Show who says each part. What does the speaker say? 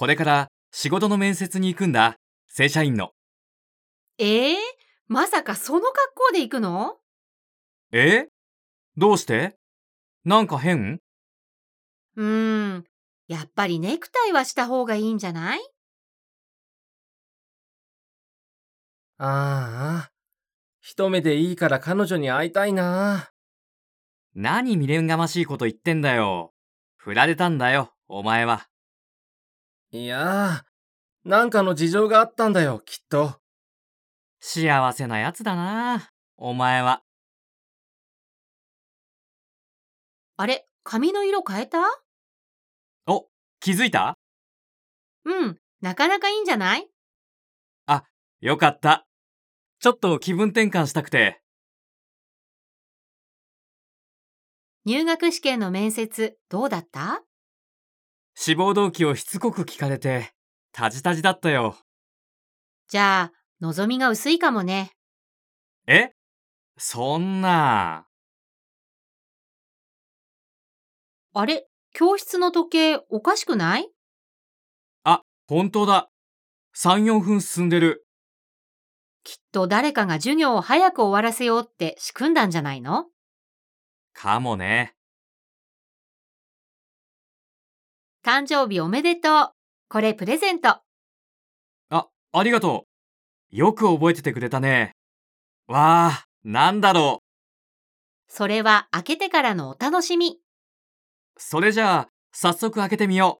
Speaker 1: これから仕事の面接に行くんだ。正社員の。
Speaker 2: ええまさかその格好で行くの？
Speaker 1: え？どうして？なんか変？
Speaker 2: うーん、やっぱりネクタイはした方がいいんじゃない？
Speaker 3: ああ、一目でいいから彼女に会いたいな。
Speaker 1: 何未練がましいこと言ってんだよ。振られたんだよ、お前は。
Speaker 3: いやー、なんかの事情があったんだよ、きっと。
Speaker 1: 幸せなやつだな、お前は。
Speaker 2: あれ、髪の色変えた？
Speaker 1: お、気づいた？
Speaker 2: うん、なかなかいいんじゃない？
Speaker 1: よかった。ちょっと気分転換したくて。
Speaker 2: 入学試験の面接どうだった？
Speaker 1: 志望動機をしつこく聞かれて、タジタジだったよ。
Speaker 2: じゃあ、望みが薄いかもね。
Speaker 1: え？そんな。
Speaker 2: あれ、教室の時計おかしくない？
Speaker 1: あ、本当だ。3、4分進んでる。
Speaker 2: きっと誰かが授業を早く終わらせようって仕組んだんじゃないの？
Speaker 1: かもね。
Speaker 2: 誕生日おめでとう。これプレゼント。
Speaker 1: あ、ありがとう。よく覚えててくれたね。わあ、なんだろう。
Speaker 2: それは開けてからのお楽しみ。
Speaker 1: それじゃあ、早速開けてみよう。